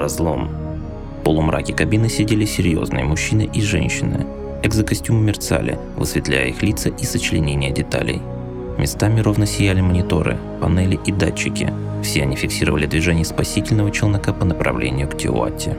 Разлом. В полумраке кабины сидели серьезные мужчины и женщины. Экзокостюмы мерцали, высветляя их лица и сочленения деталей. Местами ровно сияли мониторы, панели и датчики. Все они фиксировали движение спасительного челнока по направлению к Тиуате.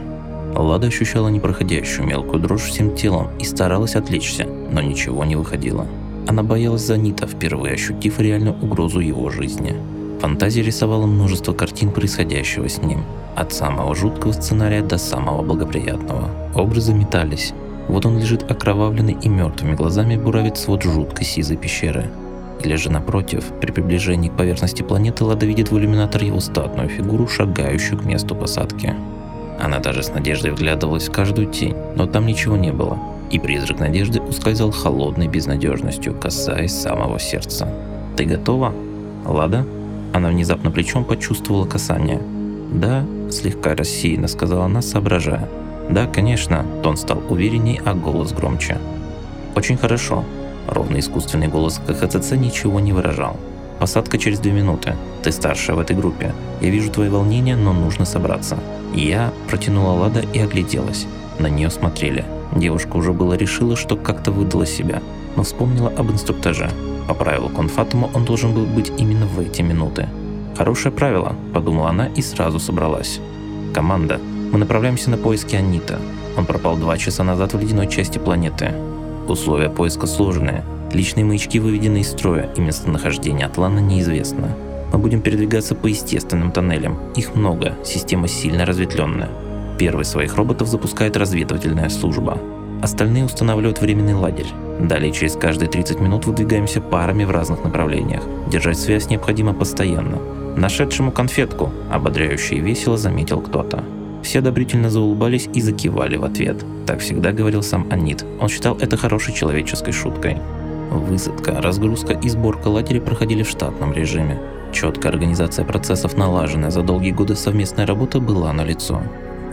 Лада ощущала непроходящую мелкую дрожь всем телом и старалась отвлечься, но ничего не выходило. Она боялась за Нита, впервые ощутив реальную угрозу его жизни. Фантазия рисовала множество картин происходящего с ним, от самого жуткого сценария до самого благоприятного. Образы метались. Вот он лежит окровавленный и мертвыми глазами буравит свод жуткой сизой пещеры. Или же напротив, при приближении к поверхности планеты Лада видит в иллюминатор его статную фигуру, шагающую к месту посадки. Она даже с надеждой вглядывалась в каждую тень, но там ничего не было, и призрак надежды ускользал холодной безнадежностью, касаясь самого сердца. «Ты готова?» «Лада?» Она внезапно плечом почувствовала касание. «Да», – слегка рассеянно сказала она, соображая. «Да, конечно», – тон стал уверенней, а голос громче. «Очень хорошо». Ровный искусственный голос КХЦЦ ничего не выражал. «Посадка через две минуты. Ты старшая в этой группе. Я вижу твои волнения, но нужно собраться». Я протянула Лада и огляделась. На нее смотрели. Девушка уже было решила, что как-то выдала себя, но вспомнила об инструктаже. По правилу конфатума он должен был быть именно в эти минуты. «Хорошее правило», – подумала она и сразу собралась. «Команда, мы направляемся на поиски Анита. Он пропал два часа назад в ледяной части планеты. Условия поиска сложные. Личные маячки выведены из строя, и местонахождение Атлана неизвестно. Мы будем передвигаться по естественным тоннелям. Их много, система сильно разветвленная. Первый своих роботов запускает разведывательная служба. Остальные устанавливают временный лагерь. Далее через каждые 30 минут выдвигаемся парами в разных направлениях. Держать связь необходимо постоянно. Нашедшему конфетку, ободряюще и весело заметил кто-то. Все одобрительно заулыбались и закивали в ответ. Так всегда говорил сам Анит. Он считал это хорошей человеческой шуткой. Высадка, разгрузка и сборка лагеря проходили в штатном режиме. Четкая организация процессов, налаженная за долгие годы совместная работа, была налицо.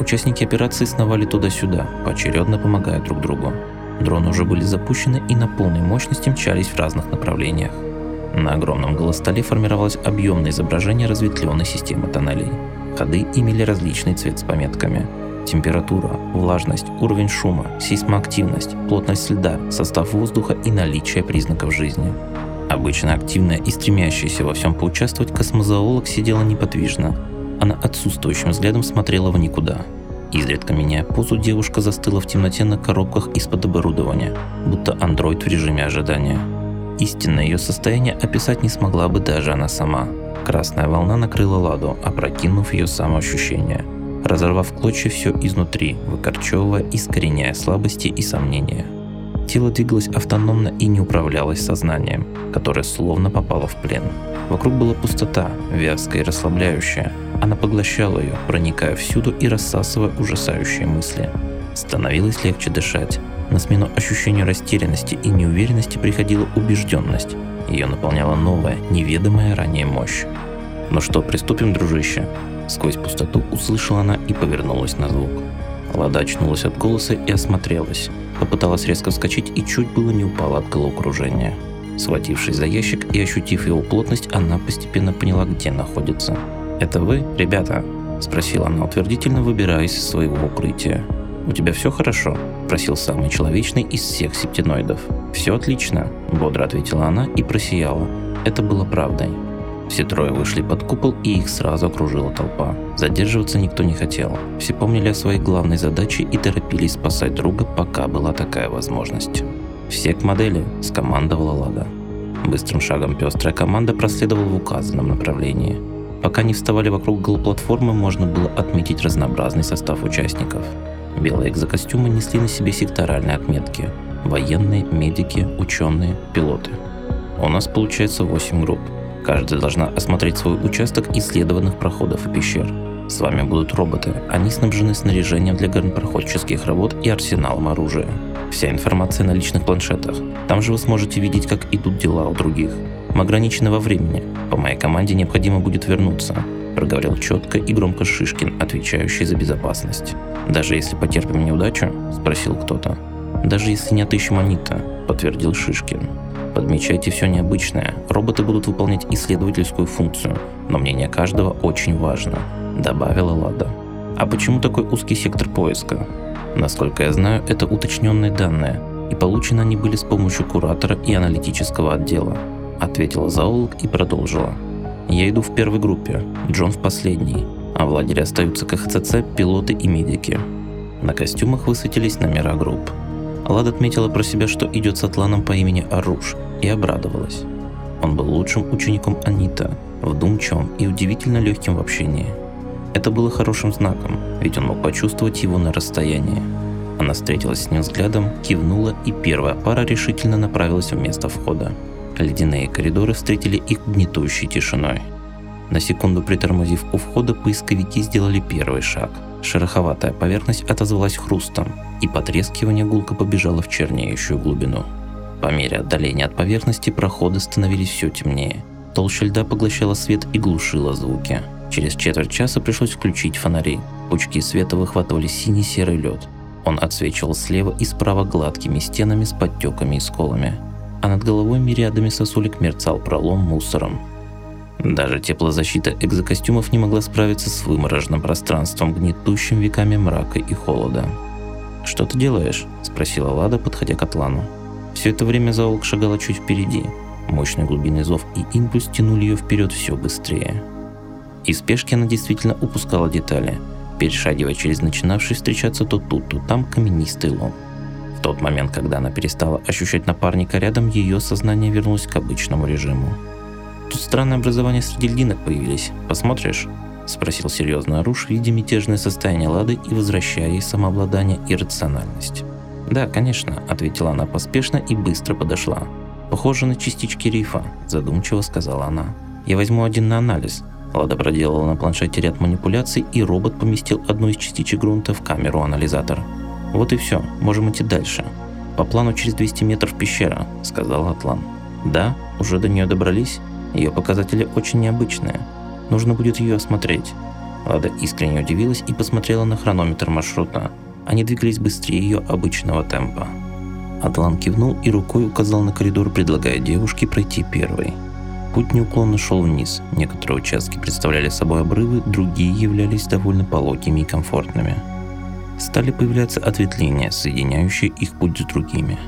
Участники операции сновали туда-сюда, поочередно помогая друг другу. Дроны уже были запущены и на полной мощности мчались в разных направлениях. На огромном голостоле формировалось объемное изображение разветвленной системы тоннелей. Ходы имели различный цвет с пометками. Температура, влажность, уровень шума, сейсмоактивность, плотность льда, состав воздуха и наличие признаков жизни. Обычно активная и стремящаяся во всем поучаствовать космозоолог сидела неподвижно. Она отсутствующим взглядом смотрела в никуда. Изредка меняя позу, девушка застыла в темноте на коробках из-под оборудования, будто андроид в режиме ожидания. Истинное ее состояние описать не смогла бы даже она сама. Красная волна накрыла Ладу, опрокинув ее самоощущение, разорвав клочья все изнутри, выкорчевывая, искореняя слабости и сомнения. Тело двигалось автономно и не управлялось сознанием, которое словно попало в плен. Вокруг была пустота, вязкая и расслабляющая. Она поглощала ее, проникая всюду и рассасывая ужасающие мысли. Становилось легче дышать. На смену ощущению растерянности и неуверенности приходила убежденность. Ее наполняла новая, неведомая ранее мощь. «Ну что, приступим, дружище?» Сквозь пустоту услышала она и повернулась на звук. Лада очнулась от голоса и осмотрелась. Попыталась резко вскочить и чуть было не упала от головокружения. Схватившись за ящик и ощутив его плотность, она постепенно поняла, где находится. «Это вы, ребята?» – спросила она утвердительно, выбираясь из своего укрытия. «У тебя все хорошо?» – спросил самый человечный из всех септиноидов. «Все отлично», – бодро ответила она и просияла. Это было правдой. Все трое вышли под купол, и их сразу окружила толпа. Задерживаться никто не хотел. Все помнили о своей главной задаче и торопились спасать друга, пока была такая возможность. «Все к модели», – скомандовала Лада. Быстрым шагом пестрая команда проследовала в указанном направлении. Пока не вставали вокруг голоплатформы, можно было отметить разнообразный состав участников. Белые экзокостюмы несли на себе секторальные отметки. Военные, медики, ученые, пилоты. У нас получается 8 групп – Каждая должна осмотреть свой участок исследованных проходов и пещер. С вами будут роботы. Они снабжены снаряжением для горнопроходческих работ и арсеналом оружия. Вся информация на личных планшетах. Там же вы сможете видеть, как идут дела у других. Мы ограничены во времени. По моей команде необходимо будет вернуться. Проговорил четко и громко Шишкин, отвечающий за безопасность. «Даже если потерпим неудачу?» – спросил кто-то. «Даже если не отыщем Анита», – подтвердил Шишкин. Подмечайте все необычное. Роботы будут выполнять исследовательскую функцию, но мнение каждого очень важно, добавила Лада. А почему такой узкий сектор поиска? Насколько я знаю, это уточненные данные, и получены они были с помощью куратора и аналитического отдела. Ответила зоолог и продолжила. Я иду в первой группе, Джон в последней, а в лагере остаются КХЦЦ, пилоты и медики. На костюмах высветились номера групп. Лад отметила про себя, что идет с атланом по имени Аруш, и обрадовалась. Он был лучшим учеником Анита, вдумчивым и удивительно легким в общении. Это было хорошим знаком, ведь он мог почувствовать его на расстоянии. Она встретилась с ним взглядом, кивнула, и первая пара решительно направилась в место входа. Ледяные коридоры встретили их гнетущей тишиной. На секунду притормозив у входа, поисковики сделали первый шаг. Шероховатая поверхность отозвалась хрустом, и потрескивание гулко побежало в чернеющую глубину. По мере отдаления от поверхности проходы становились все темнее. Толща льда поглощала свет и глушила звуки. Через четверть часа пришлось включить фонари. Пучки света выхватывали синий-серый лед. Он отсвечивал слева и справа гладкими стенами с подтеками и сколами. А над головой мириадами сосулек мерцал пролом мусором. Даже теплозащита экзокостюмов не могла справиться с вымороженным пространством, гнетущим веками мрака и холода. «Что ты делаешь?» – спросила Лада, подходя к Атлану. Все это время Заолк шагала чуть впереди. Мощный глубинный зов и импульс тянули ее вперед все быстрее. Из спешки она действительно упускала детали, перешагивая через начинавший встречаться то тут, то там каменистый лом. В тот момент, когда она перестала ощущать напарника рядом, ее сознание вернулось к обычному режиму. Тут странное образование среди льдинок появились. Посмотришь?» – спросил серьезно Аруш, видя мятежное состояние Лады и возвращая ей самообладание и рациональность. «Да, конечно», – ответила она поспешно и быстро подошла. «Похоже на частички рифа», – задумчиво сказала она. «Я возьму один на анализ». Лада проделала на планшете ряд манипуляций, и робот поместил одну из частичек грунта в камеру-анализатор. «Вот и все, можем идти дальше». «По плану через 200 метров пещера», – сказал Атлан. «Да, уже до нее добрались?» Ее показатели очень необычные. Нужно будет ее осмотреть. Лада искренне удивилась и посмотрела на хронометр маршрута. Они двигались быстрее ее обычного темпа. Атлан кивнул и рукой указал на коридор, предлагая девушке пройти первой. Путь неуклонно шел вниз. Некоторые участки представляли собой обрывы, другие являлись довольно пологими и комфортными. Стали появляться ответвления, соединяющие их путь с другими.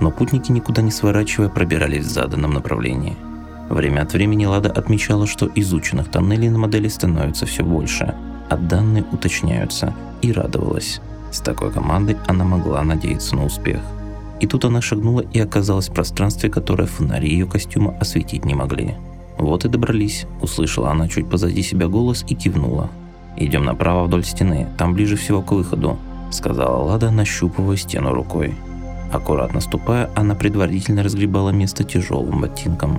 Но путники, никуда не сворачивая, пробирались в заданном направлении – Время от времени Лада отмечала, что изученных тоннелей на модели становится все больше, а данные уточняются, и радовалась. С такой командой она могла надеяться на успех. И тут она шагнула и оказалась в пространстве, которое фонари ее костюма осветить не могли. «Вот и добрались», – услышала она чуть позади себя голос и кивнула. «Идем направо вдоль стены, там ближе всего к выходу», – сказала Лада, нащупывая стену рукой. Аккуратно ступая, она предварительно разгребала место тяжелым ботинком.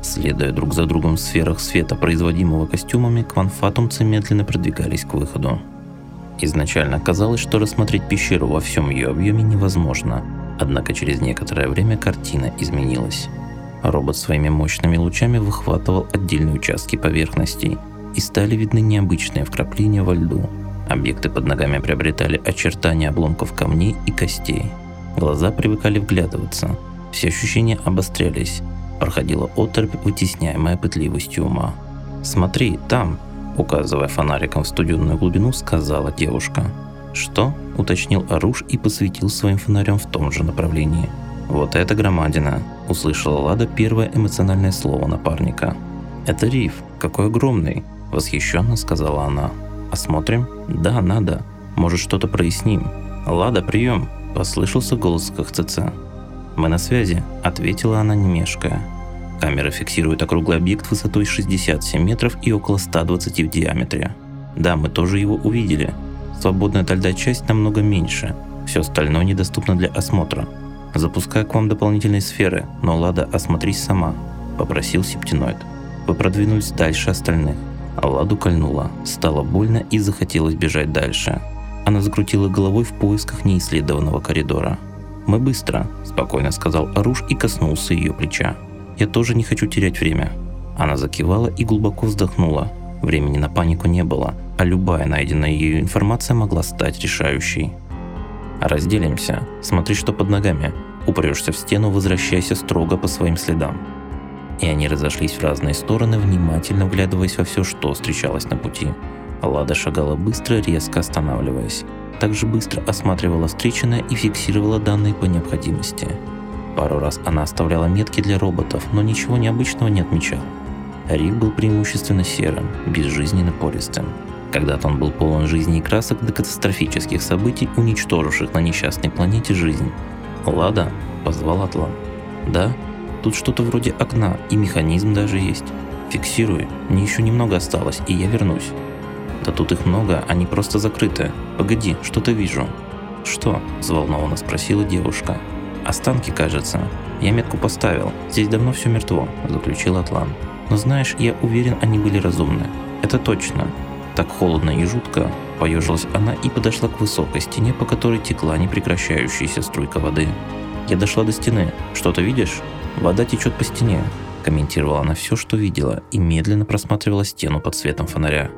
Следуя друг за другом в сферах света, производимого костюмами, кванфатумцы медленно продвигались к выходу. Изначально казалось, что рассмотреть пещеру во всем ее объеме невозможно, однако через некоторое время картина изменилась. Робот своими мощными лучами выхватывал отдельные участки поверхностей, и стали видны необычные вкрапления во льду. Объекты под ногами приобретали очертания обломков камней и костей. Глаза привыкали вглядываться, все ощущения обострялись, проходила оторопь, вытесняемая пытливостью ума. «Смотри, там!» – указывая фонариком в студенную глубину, сказала девушка. «Что?» – уточнил Аруш и посветил своим фонарем в том же направлении. «Вот это громадина!» – услышала Лада первое эмоциональное слово напарника. «Это риф, какой огромный!» – восхищенно сказала она. «Осмотрим?» «Да, надо. Может, что-то проясним?» «Лада, прием!» – послышался голос КХЦЦ. «Мы на связи», — ответила она не мешкая. Камера фиксирует округлый объект высотой 67 метров и около 120 в диаметре. Да, мы тоже его увидели. Свободная от часть намного меньше. Все остальное недоступно для осмотра. Запускаю к вам дополнительные сферы, но Лада, осмотрись сама, попросил Септиноид. Вы продвинулись дальше остальных. А Ладу кольнула, стало больно и захотелось бежать дальше. Она закрутила головой в поисках неисследованного коридора. «Мы быстро», – спокойно сказал Аруш и коснулся ее плеча. «Я тоже не хочу терять время». Она закивала и глубоко вздохнула. Времени на панику не было, а любая найденная ею информация могла стать решающей. «Разделимся. Смотри, что под ногами. Упрешься в стену, возвращайся строго по своим следам». И они разошлись в разные стороны, внимательно вглядываясь во все, что встречалось на пути. Лада шагала быстро, резко останавливаясь. Также быстро осматривала встреченное и фиксировала данные по необходимости. Пару раз она оставляла метки для роботов, но ничего необычного не отмечала. Риф был преимущественно серым, безжизненно пористым. Когда-то он был полон жизни и красок до катастрофических событий, уничтоживших на несчастной планете жизнь. «Лада?» – позвал Атлан. «Да, тут что-то вроде окна, и механизм даже есть. Фиксируй, мне еще немного осталось, и я вернусь». «Да тут их много, они просто закрыты. Погоди, что-то вижу». «Что?» – взволнованно спросила девушка. «Останки, кажется. Я метку поставил. Здесь давно все мертво», – заключил Атлан. Но знаешь, я уверен, они были разумны. Это точно. Так холодно и жутко, поежилась она и подошла к высокой стене, по которой текла непрекращающаяся струйка воды. Я дошла до стены. Что-то видишь? Вода течет по стене. Комментировала она все, что видела, и медленно просматривала стену под светом фонаря.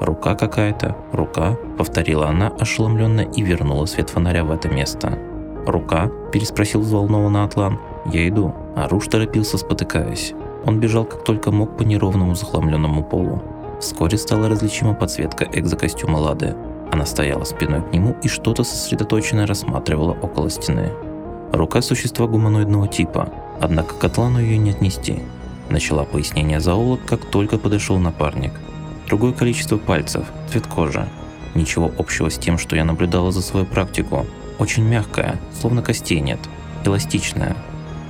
«Рука какая-то, рука», — повторила она ошеломленно и вернула свет фонаря в это место. «Рука?» – переспросил взволнованно Атлан. «Я иду». Аруш торопился, спотыкаясь. Он бежал как только мог по неровному захламленному полу. Вскоре стала различима подсветка экзокостюма Лады. Она стояла спиной к нему и что-то сосредоточенно рассматривала около стены. Рука существа гуманоидного типа, однако к Атлану ее не отнести. Начала пояснение зоолог, как только подошел напарник. Другое количество пальцев, цвет кожи. Ничего общего с тем, что я наблюдала за свою практику. Очень мягкая, словно костей нет. Эластичная,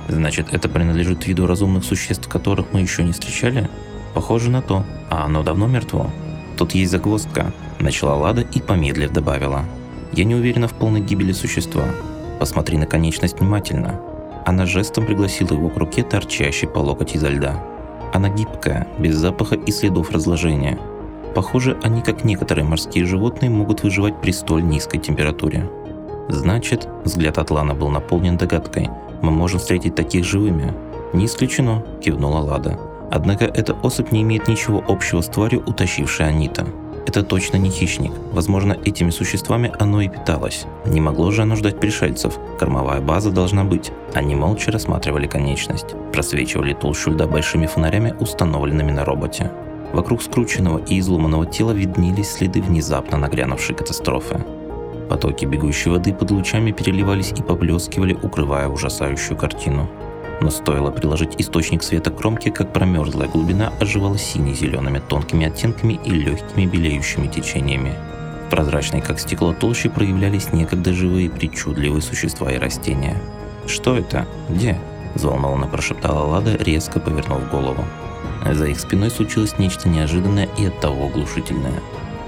Значит, это принадлежит виду разумных существ, которых мы еще не встречали? Похоже на то. А оно давно мертво? Тут есть загвоздка. Начала Лада и помедлив добавила. Я не уверена в полной гибели существа. Посмотри на конечность внимательно. Она жестом пригласила его к руке, торчащей по локоть изо льда. Она гибкая, без запаха и следов разложения. Похоже, они, как некоторые морские животные, могут выживать при столь низкой температуре. Значит, взгляд Атлана был наполнен догадкой – мы можем встретить таких живыми. Не исключено, кивнула Лада. Однако эта особь не имеет ничего общего с тварью, утащившей Анита. Это точно не хищник. Возможно, этими существами оно и питалось. Не могло же оно ждать пришельцев. Кормовая база должна быть. Они молча рассматривали конечность. Просвечивали толщу льда большими фонарями, установленными на роботе. Вокруг скрученного и изломанного тела виднелись следы внезапно нагрянувшей катастрофы. Потоки бегущей воды под лучами переливались и поблескивали, укрывая ужасающую картину. Но стоило приложить источник света к кромке, как промерзлая глубина оживала сине-зелеными тонкими оттенками и легкими белеющими течениями. В прозрачной, как стекло толще, проявлялись некогда живые причудливые существа и растения. «Что это? Где?» – взволнованно прошептала Лада, резко повернув голову. За их спиной случилось нечто неожиданное и оттого оглушительное –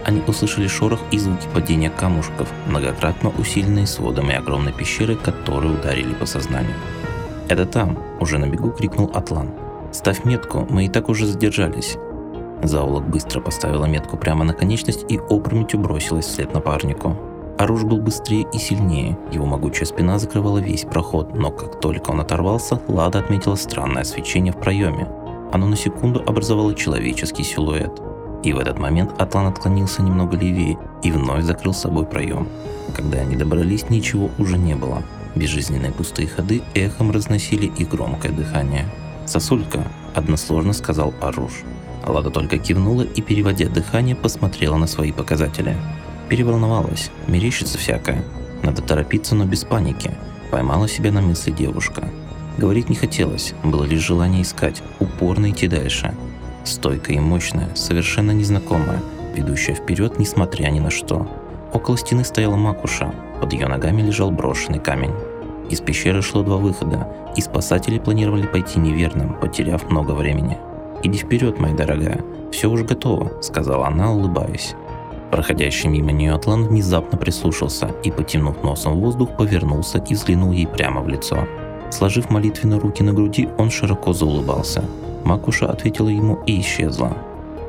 они услышали шорох и звуки падения камушков, многократно усиленные сводами огромной пещеры, которые ударили по сознанию. «Это там!» – уже на бегу крикнул Атлан. «Ставь метку, мы и так уже задержались!» Заулок быстро поставила метку прямо на конечность и опрометью бросилась вслед напарнику. Оруж был быстрее и сильнее, его могучая спина закрывала весь проход, но как только он оторвался, Лада отметила странное свечение в проеме. Оно на секунду образовало человеческий силуэт – и в этот момент Атлан отклонился немного левее и вновь закрыл собой проем. Когда они добрались, ничего уже не было. Безжизненные пустые ходы эхом разносили и громкое дыхание. «Сосулька», – односложно сказал Аруш. Лада только кивнула и, переводя дыхание, посмотрела на свои показатели. Переволновалась, мерещится всякое. Надо торопиться, но без паники. Поймала себя на мысли девушка. Говорить не хотелось, было лишь желание искать, упорно идти дальше – Стойкая и мощная, совершенно незнакомая, ведущая вперед, несмотря ни на что. Около стены стояла Макуша, под ее ногами лежал брошенный камень. Из пещеры шло два выхода, и спасатели планировали пойти неверным, потеряв много времени. «Иди вперед, моя дорогая, все уже готово», — сказала она, улыбаясь. Проходящий мимо нее Атлан внезапно прислушался и, потянув носом в воздух, повернулся и взглянул ей прямо в лицо. Сложив молитвенно руки на груди, он широко заулыбался — Макуша ответила ему и исчезла.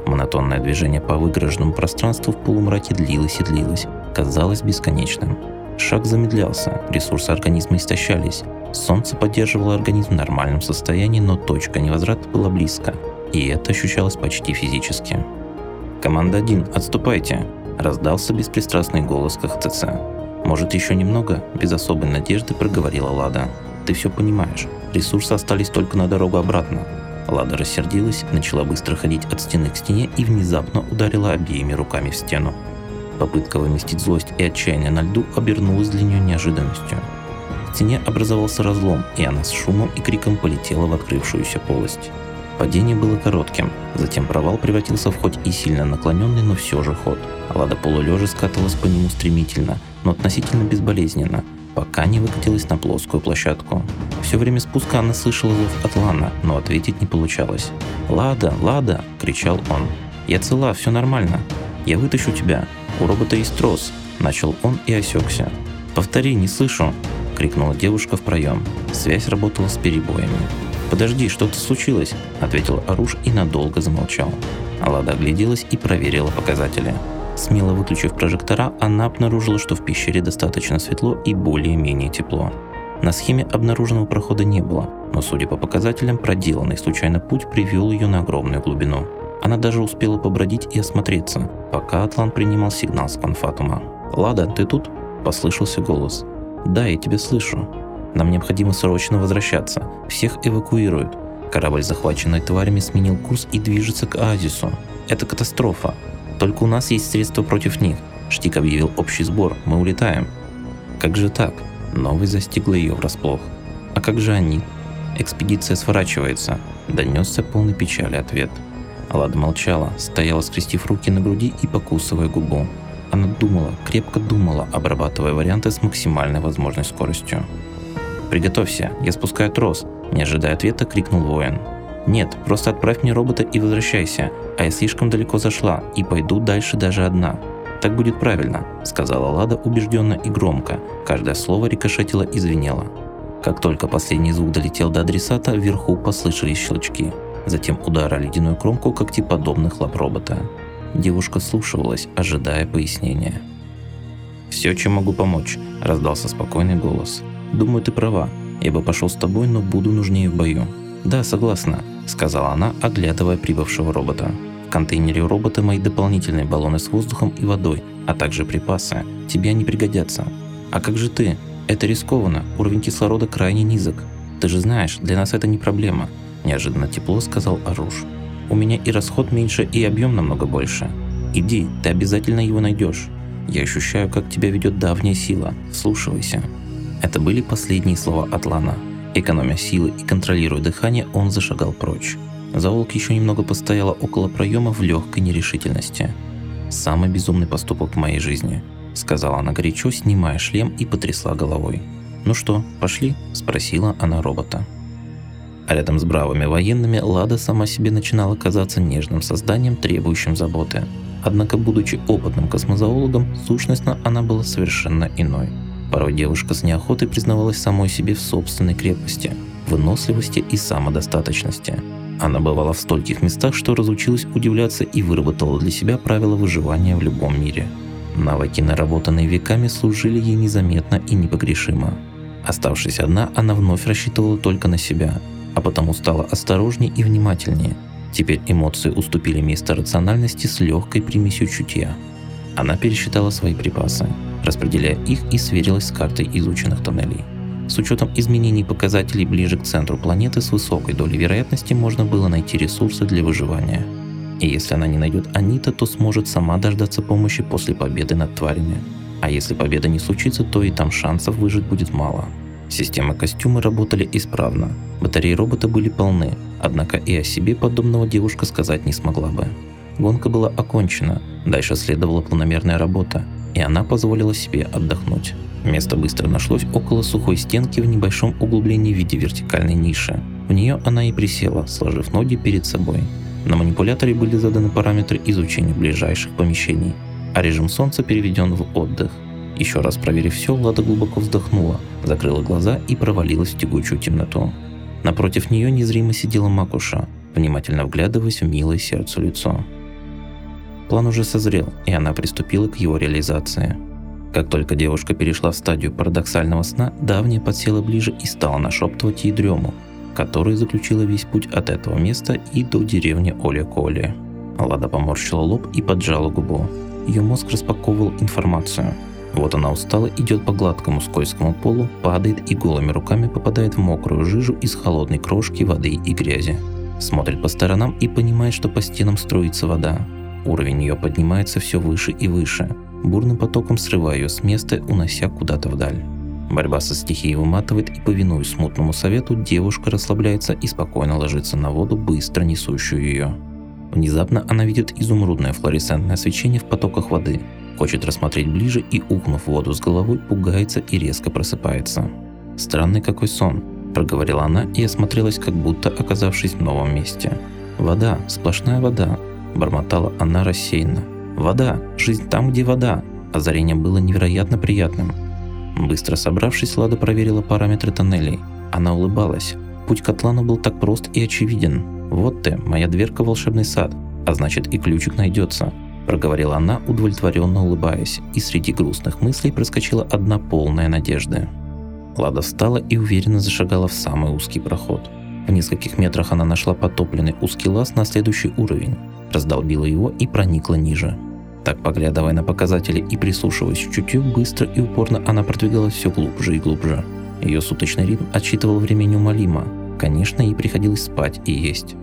Монотонное движение по выгороженному пространству в полумраке длилось и длилось, казалось бесконечным. Шаг замедлялся, ресурсы организма истощались. Солнце поддерживало организм в нормальном состоянии, но точка невозврата была близко, и это ощущалось почти физически. «Команда 1, отступайте!» – раздался беспристрастный голос КХТЦ. «Может, еще немного?» – без особой надежды проговорила Лада. «Ты все понимаешь. Ресурсы остались только на дорогу обратно. Лада рассердилась, начала быстро ходить от стены к стене и внезапно ударила обеими руками в стену. Попытка выместить злость и отчаяние на льду обернулась для нее неожиданностью. В стене образовался разлом, и она с шумом и криком полетела в открывшуюся полость. Падение было коротким, затем провал превратился в хоть и сильно наклоненный, но все же ход. Лада полулежа скатывалась по нему стремительно, но относительно безболезненно, пока не выкатилась на плоскую площадку. Все время спуска она слышала зов от Лана, но ответить не получалось. «Лада, Лада!» – кричал он. «Я цела, все нормально. Я вытащу тебя. У робота есть трос!» – начал он и осекся. «Повтори, не слышу!» – крикнула девушка в проем. Связь работала с перебоями. «Подожди, что-то случилось!» – ответил Аруш и надолго замолчал. Лада огляделась и проверила показатели. Смело выключив прожектора, она обнаружила, что в пещере достаточно светло и более-менее тепло. На схеме обнаруженного прохода не было, но судя по показателям, проделанный случайно путь привел ее на огромную глубину. Она даже успела побродить и осмотреться, пока Атлан принимал сигнал с Панфатума. «Лада, ты тут?» – послышался голос. «Да, я тебя слышу. Нам необходимо срочно возвращаться. Всех эвакуируют. Корабль, захваченный тварями, сменил курс и движется к оазису. Это катастрофа. Только у нас есть средства против них. Штик объявил общий сбор, мы улетаем. Как же так? Новость застигла ее врасплох. А как же они? Экспедиция сворачивается. Донесся полный печали ответ. Лада молчала, стояла, скрестив руки на груди и покусывая губу. Она думала, крепко думала, обрабатывая варианты с максимальной возможной скоростью. «Приготовься, я спускаю трос», – не ожидая ответа, крикнул воин. «Нет, просто отправь мне робота и возвращайся а я слишком далеко зашла и пойду дальше даже одна. Так будет правильно, сказала Лада убежденно и громко. Каждое слово рикошетило и звенело. Как только последний звук долетел до адресата, вверху послышались щелчки. Затем удар ледяную кромку когтеподобных лап робота. Девушка слушалась, ожидая пояснения. «Все, чем могу помочь», – раздался спокойный голос. «Думаю, ты права. Я бы пошел с тобой, но буду нужнее в бою». «Да, согласна», – сказала она, оглядывая прибывшего робота. «В контейнере у робота мои дополнительные баллоны с воздухом и водой, а также припасы. Тебе они пригодятся. А как же ты? Это рискованно, уровень кислорода крайне низок. Ты же знаешь, для нас это не проблема», – неожиданно тепло сказал Аруш. «У меня и расход меньше, и объем намного больше. Иди, ты обязательно его найдешь. Я ощущаю, как тебя ведет давняя сила. Слушайся». Это были последние слова Атлана, Экономя силы и контролируя дыхание, он зашагал прочь. Заолк еще немного постояла около проема в легкой нерешительности. «Самый безумный поступок в моей жизни», — сказала она горячо, снимая шлем и потрясла головой. «Ну что, пошли?» – спросила она робота. А рядом с бравыми военными Лада сама себе начинала казаться нежным созданием, требующим заботы. Однако, будучи опытным космозоологом, сущностно она была совершенно иной – Порой девушка с неохотой признавалась самой себе в собственной крепости, выносливости и самодостаточности. Она бывала в стольких местах, что разучилась удивляться и выработала для себя правила выживания в любом мире. Навыки, наработанные веками, служили ей незаметно и непогрешимо. Оставшись одна, она вновь рассчитывала только на себя, а потому стала осторожнее и внимательнее. Теперь эмоции уступили место рациональности с легкой примесью чутья. Она пересчитала свои припасы – распределяя их и сверилась с картой изученных тоннелей. С учетом изменений показателей ближе к центру планеты с высокой долей вероятности можно было найти ресурсы для выживания. И если она не найдет Анита, то сможет сама дождаться помощи после победы над тварями. А если победа не случится, то и там шансов выжить будет мало. Системы костюмы работали исправно. Батареи робота были полны, однако и о себе подобного девушка сказать не смогла бы. Гонка была окончена, дальше следовала планомерная работа, и она позволила себе отдохнуть. Место быстро нашлось около сухой стенки в небольшом углублении в виде вертикальной ниши. В нее она и присела, сложив ноги перед собой. На манипуляторе были заданы параметры изучения ближайших помещений, а режим солнца переведен в отдых. Еще раз проверив все, Лада глубоко вздохнула, закрыла глаза и провалилась в тягучую темноту. Напротив нее незримо сидела Макуша, внимательно вглядываясь в милое сердцу лицо. План уже созрел, и она приступила к его реализации. Как только девушка перешла в стадию парадоксального сна, давняя подсела ближе и стала нашептывать ей дрему, которая заключила весь путь от этого места и до деревни Оля-Коли. Лада поморщила лоб и поджала губу. Ее мозг распаковывал информацию. Вот она устала, идет по гладкому скользкому полу, падает и голыми руками попадает в мокрую жижу из холодной крошки, воды и грязи. Смотрит по сторонам и понимает, что по стенам струится вода. Уровень ее поднимается все выше и выше, бурным потоком срывая ее с места, унося куда-то вдаль. Борьба со стихией выматывает и, повинуясь смутному совету, девушка расслабляется и спокойно ложится на воду, быстро несущую ее. Внезапно она видит изумрудное флуоресцентное свечение в потоках воды, хочет рассмотреть ближе и, ухнув воду с головой, пугается и резко просыпается. «Странный какой сон», – проговорила она и осмотрелась, как будто оказавшись в новом месте. «Вода, сплошная вода», – бормотала она рассеянно. «Вода, жизнь там, где вода». Озарение было невероятно приятным. Быстро собравшись, Лада проверила параметры тоннелей. Она улыбалась. Путь к Атлану был так прост и очевиден. «Вот ты, моя дверка в волшебный сад, а значит и ключик найдется», проговорила она, удовлетворенно улыбаясь, и среди грустных мыслей проскочила одна полная надежды. Лада встала и уверенно зашагала в самый узкий проход. В нескольких метрах она нашла потопленный узкий лаз на следующий уровень, раздолбила его и проникла ниже. Так, поглядывая на показатели и прислушиваясь к чутью, быстро и упорно она продвигалась все глубже и глубже. Ее суточный ритм отсчитывал время неумолимо. Конечно, ей приходилось спать и есть.